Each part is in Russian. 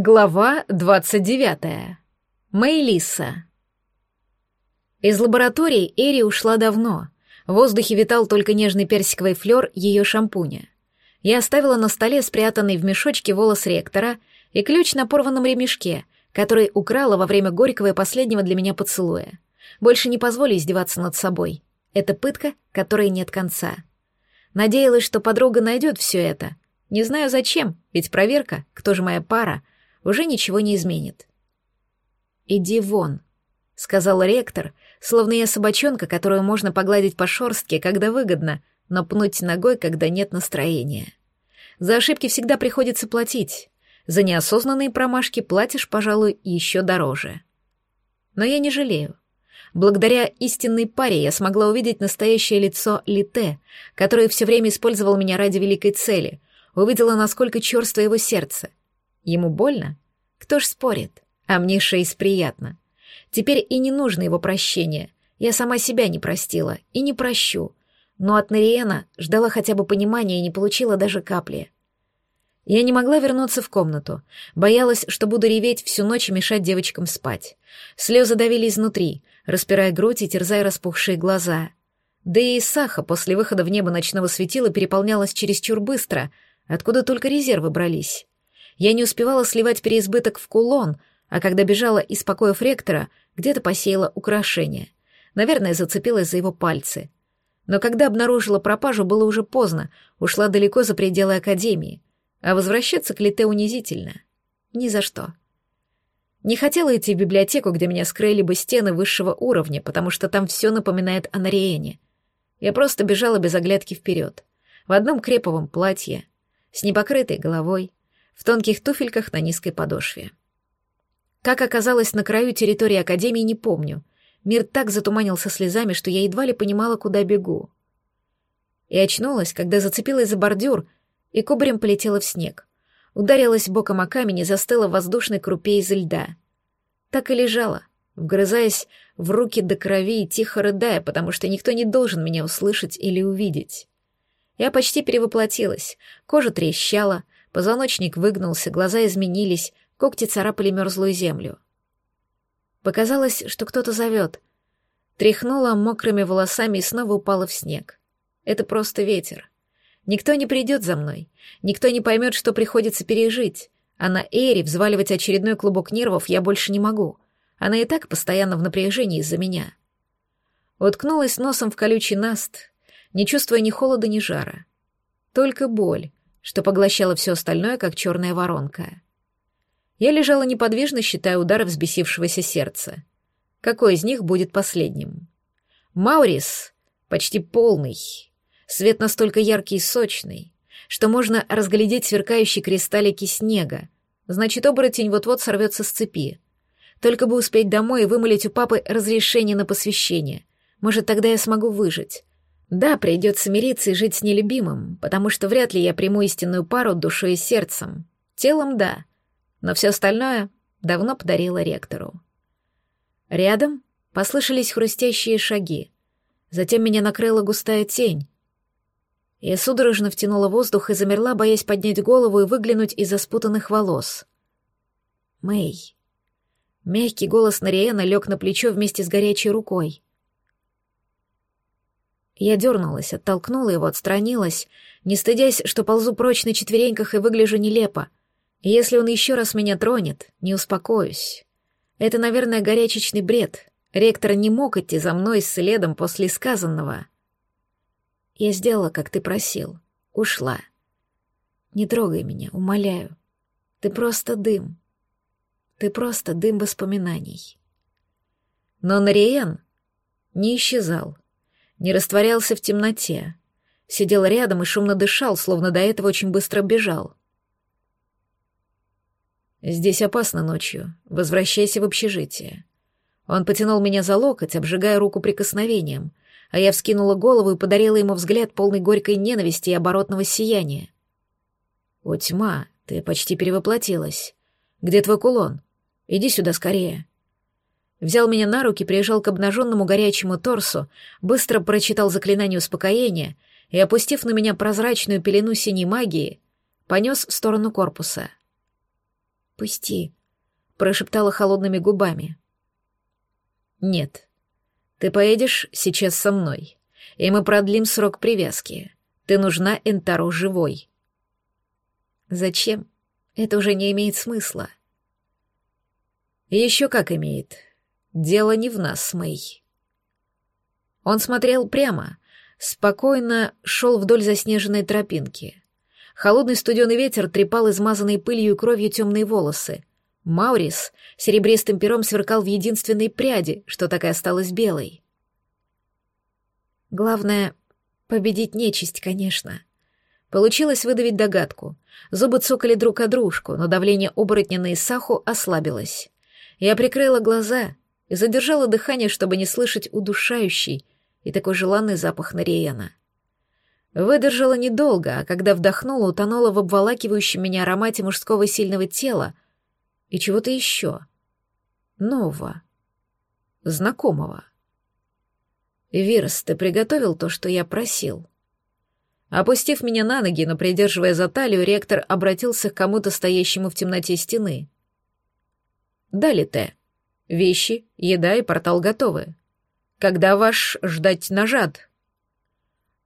Глава 29. Мэйлиса. Из лаборатории Эри ушла давно. В воздухе витал только нежный персиковый флёр ее шампуня. Я оставила на столе спрятанный в мешочке волос ректора и ключ на порванном ремешке, который украла во время горького и последнего для меня поцелуя. Больше не позволю издеваться над собой. Это пытка, которой нет конца. Надеялась, что подруга найдет все это. Не знаю зачем, ведь проверка, кто же моя пара — уже ничего не изменит. «Иди вон», — сказал ректор, словно я собачонка, которую можно погладить по шорстке, когда выгодно, но пнуть ногой, когда нет настроения. За ошибки всегда приходится платить. За неосознанные промашки платишь, пожалуй, еще дороже. Но я не жалею. Благодаря истинной паре я смогла увидеть настоящее лицо Лите, которое все время использовал меня ради великой цели, увидела, насколько черство его сердце, Ему больно? Кто ж спорит? А мне Шейс приятно. Теперь и не нужно его прощения. Я сама себя не простила и не прощу. Но от Нариена ждала хотя бы понимания и не получила даже капли. Я не могла вернуться в комнату. Боялась, что буду реветь всю ночь и мешать девочкам спать. Слезы давили изнутри, распирая грудь и терзая распухшие глаза. Да и Саха после выхода в небо ночного светила переполнялась чересчур быстро, откуда только резервы брались. Я не успевала сливать переизбыток в кулон, а когда бежала из покоев ректора, где-то посеяла украшение. Наверное, зацепилась за его пальцы. Но когда обнаружила пропажу, было уже поздно, ушла далеко за пределы академии. А возвращаться к Лите унизительно. Ни за что. Не хотела идти в библиотеку, где меня скрыли бы стены высшего уровня, потому что там все напоминает о Нариене. Я просто бежала без оглядки вперед. В одном креповом платье, с непокрытой головой, в тонких туфельках на низкой подошве. Как оказалось на краю территории Академии, не помню. Мир так затуманился слезами, что я едва ли понимала, куда бегу. И очнулась, когда зацепилась за бордюр и кубарем полетела в снег. Ударилась боком о камень и застыла в воздушной крупе из льда. Так и лежала, вгрызаясь в руки до крови и тихо рыдая, потому что никто не должен меня услышать или увидеть. Я почти перевоплотилась, кожа трещала, Позвоночник выгнулся, глаза изменились, когти царапали мерзлую землю. Показалось, что кто-то зовет. Тряхнула мокрыми волосами и снова упала в снег. Это просто ветер. Никто не придет за мной, никто не поймет, что приходится пережить, а на Эри взваливать очередной клубок нервов я больше не могу. Она и так постоянно в напряжении из-за меня. Уткнулась носом в колючий наст, не чувствуя ни холода, ни жара. Только боль, что поглощало все остальное, как черная воронка. Я лежала неподвижно, считая удары взбесившегося сердца. Какой из них будет последним? Маурис почти полный, свет настолько яркий и сочный, что можно разглядеть сверкающие кристаллики снега. Значит, оборотень вот-вот сорвется с цепи. Только бы успеть домой и вымолить у папы разрешение на посвящение. Может, тогда я смогу выжить. Да, придется мириться и жить с нелюбимым, потому что вряд ли я приму истинную пару душой и сердцем. Телом — да, но все остальное давно подарила ректору. Рядом послышались хрустящие шаги. Затем меня накрыла густая тень. Я судорожно втянула воздух и замерла, боясь поднять голову и выглянуть из-за спутанных волос. «Мэй». Мягкий голос Нариэна лег на плечо вместе с горячей рукой. Я дернулась, оттолкнула его, отстранилась, не стыдясь, что ползу прочь на четвереньках и выгляжу нелепо. Если он еще раз меня тронет, не успокоюсь. Это, наверное, горячечный бред. Ректор не мог идти за мной следом после сказанного. Я сделала, как ты просил. Ушла. Не трогай меня, умоляю. Ты просто дым. Ты просто дым воспоминаний. Но Нариен не исчезал не растворялся в темноте. Сидел рядом и шумно дышал, словно до этого очень быстро бежал. «Здесь опасно ночью. Возвращайся в общежитие». Он потянул меня за локоть, обжигая руку прикосновением, а я вскинула голову и подарила ему взгляд полный горькой ненависти и оборотного сияния. «О, тьма, ты почти перевоплотилась. Где твой кулон? Иди сюда скорее» взял меня на руки, прижал к обнаженному горячему торсу, быстро прочитал заклинание успокоения и, опустив на меня прозрачную пелену синей магии, понес в сторону корпуса. «Пусти», — прошептала холодными губами. «Нет. Ты поедешь сейчас со мной, и мы продлим срок привязки. Ты нужна Энтару живой». «Зачем? Это уже не имеет смысла». «Еще как имеет. Дело не в нас, Мэй». Он смотрел прямо, спокойно шел вдоль заснеженной тропинки. Холодный студеный ветер трепал измазанные пылью и кровью темные волосы. Маурис серебристым пером сверкал в единственной пряди, что так и осталась белой. Главное — победить нечисть, конечно. Получилось выдавить догадку. Зубы цокали друг о дружку, но давление оборотня на Исаху ослабилось. Я прикрыла глаза и задержала дыхание, чтобы не слышать удушающий и такой желанный запах Нариена. Выдержала недолго, а когда вдохнула, утонула в обволакивающем меня аромате мужского сильного тела и чего-то еще. Нового. Знакомого. «Вирс, ты приготовил то, что я просил?» Опустив меня на ноги, но придерживая за талию, ректор обратился к кому-то стоящему в темноте стены. «Да, Лите. Вещи, еда и портал готовы. Когда ваш ждать нажат?»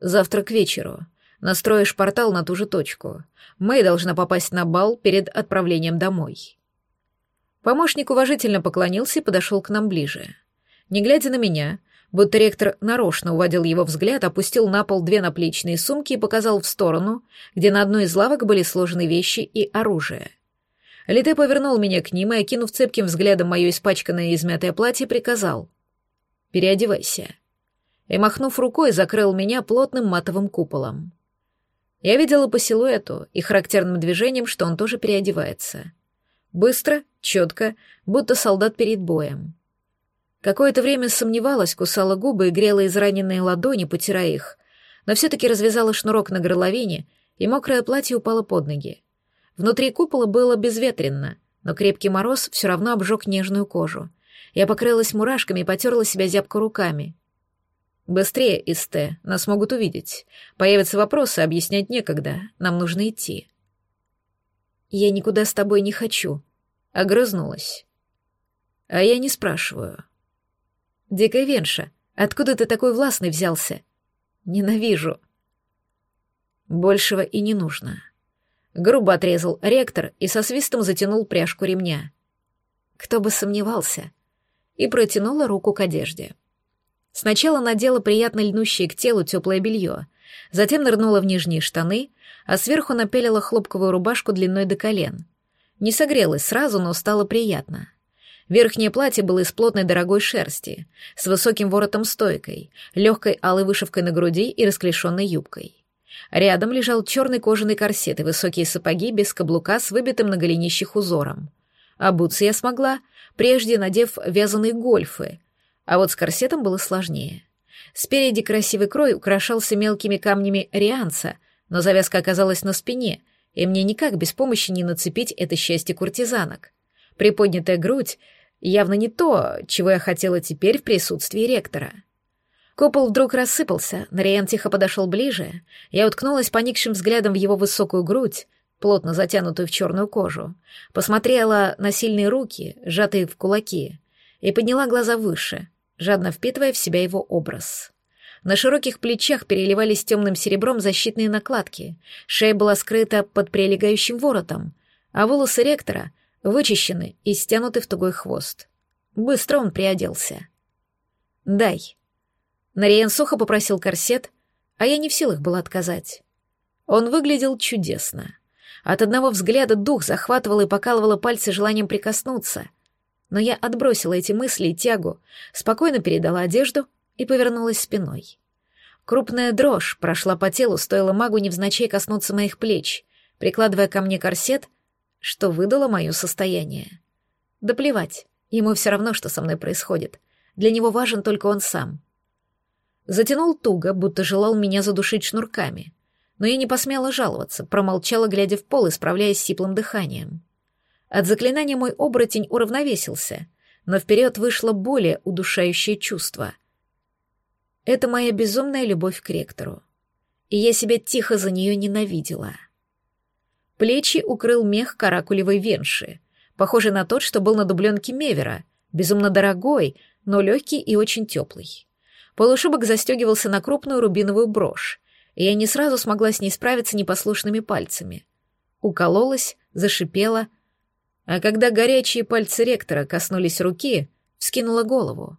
«Завтра к вечеру. Настроишь портал на ту же точку. Мэй должна попасть на бал перед отправлением домой». Помощник уважительно поклонился и подошел к нам ближе. Не глядя на меня, будто ректор нарочно уводил его взгляд, опустил на пол две наплечные сумки и показал в сторону, где на одной из лавок были сложены вещи и оружие. Лите повернул меня к ним и, окинув цепким взглядом мое испачканное и измятое платье, приказал. «Переодевайся». И, махнув рукой, закрыл меня плотным матовым куполом. Я видела по силуэту и характерным движением, что он тоже переодевается. Быстро, четко, будто солдат перед боем. Какое-то время сомневалась, кусала губы и грела израненные ладони, потирая их, но все-таки развязала шнурок на горловине, и мокрое платье упало под ноги. Внутри купола было безветренно, но крепкий мороз все равно обжег нежную кожу. Я покрылась мурашками и потерла себя зябко руками. «Быстрее, Исте, нас могут увидеть. Появятся вопросы, объяснять некогда. Нам нужно идти». «Я никуда с тобой не хочу», — огрызнулась. «А я не спрашиваю». «Дикая Венша, откуда ты такой властный взялся?» «Ненавижу». Большего и не нужно. Грубо отрезал ректор и со свистом затянул пряжку ремня. Кто бы сомневался. И протянула руку к одежде. Сначала надела приятно льнущее к телу теплое белье, затем нырнула в нижние штаны, а сверху напялила хлопковую рубашку длиной до колен. Не согрелась сразу, но стало приятно. Верхнее платье было из плотной дорогой шерсти, с высоким воротом-стойкой, легкой алой вышивкой на груди и расклешенной юбкой. Рядом лежал черный кожаный корсет и высокие сапоги без каблука с выбитым на голенищах узором. Обуться я смогла, прежде надев вязаные гольфы, а вот с корсетом было сложнее. Спереди красивый крой украшался мелкими камнями рианца, но завязка оказалась на спине, и мне никак без помощи не нацепить это счастье куртизанок. Приподнятая грудь явно не то, чего я хотела теперь в присутствии ректора. Купол вдруг рассыпался, Нариен тихо подошел ближе, я уткнулась поникшим взглядом в его высокую грудь, плотно затянутую в черную кожу, посмотрела на сильные руки, сжатые в кулаки, и подняла глаза выше, жадно впитывая в себя его образ. На широких плечах переливались темным серебром защитные накладки, шея была скрыта под прилегающим воротом, а волосы ректора вычищены и стянуты в тугой хвост. Быстро он приоделся. «Дай», Нариен сухо попросил корсет, а я не в силах была отказать. Он выглядел чудесно. От одного взгляда дух захватывал и покалывало пальцы желанием прикоснуться. Но я отбросила эти мысли и тягу, спокойно передала одежду и повернулась спиной. Крупная дрожь прошла по телу, стоило магу невзначай коснуться моих плеч, прикладывая ко мне корсет, что выдало мое состояние. Да плевать, ему все равно, что со мной происходит. Для него важен только он сам. Затянул туго, будто желал меня задушить шнурками. Но я не посмела жаловаться, промолчала, глядя в пол и справляясь с сиплым дыханием. От заклинания мой оборотень уравновесился, но вперед вышло более удушающее чувство. Это моя безумная любовь к ректору. И я себя тихо за нее ненавидела. Плечи укрыл мех каракулевой венши, похожий на тот, что был на дубленке Мевера, безумно дорогой, но легкий и очень теплый. Полушубок застегивался на крупную рубиновую брошь, и я не сразу смогла с ней справиться непослушными пальцами. Укололась, зашипела, а когда горячие пальцы ректора коснулись руки, вскинула голову.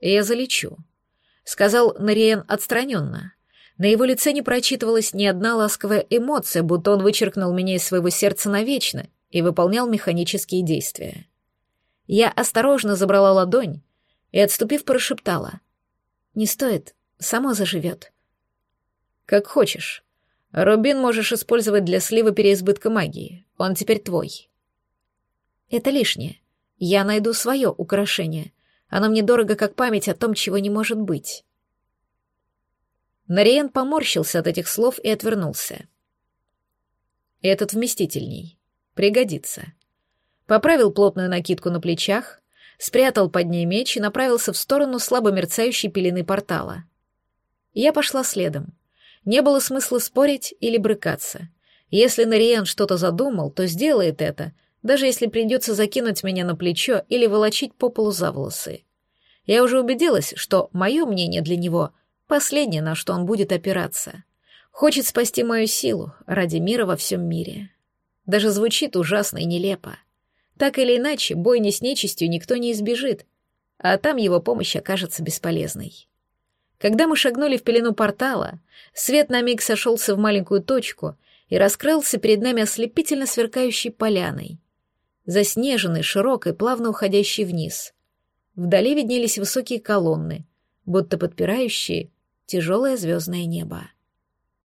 «Я залечу», — сказал Нариен отстраненно. На его лице не прочитывалась ни одна ласковая эмоция, будто он вычеркнул меня из своего сердца навечно и выполнял механические действия. Я осторожно забрала ладонь и, отступив, прошептала. «Не стоит, само заживет». «Как хочешь. Рубин можешь использовать для слива переизбытка магии. Он теперь твой». «Это лишнее. Я найду свое украшение. Оно мне дорого, как память о том, чего не может быть». Нариен поморщился от этих слов и отвернулся. «Этот вместительней. Пригодится». Поправил плотную накидку на плечах, спрятал под ней меч и направился в сторону слабо мерцающей пелены портала. Я пошла следом. Не было смысла спорить или брыкаться. Если Нариен что-то задумал, то сделает это, даже если придется закинуть меня на плечо или волочить по полу за волосы. Я уже убедилась, что мое мнение для него — Последнее, на что он будет опираться. Хочет спасти мою силу ради мира во всем мире. Даже звучит ужасно и нелепо. Так или иначе, бойни с нечистью никто не избежит, а там его помощь окажется бесполезной. Когда мы шагнули в пелену портала, свет на миг сошелся в маленькую точку и раскрылся перед нами ослепительно сверкающей поляной, заснеженной, широкой, плавно уходящей вниз. Вдали виднелись высокие колонны, будто подпирающие тяжелое звездное небо.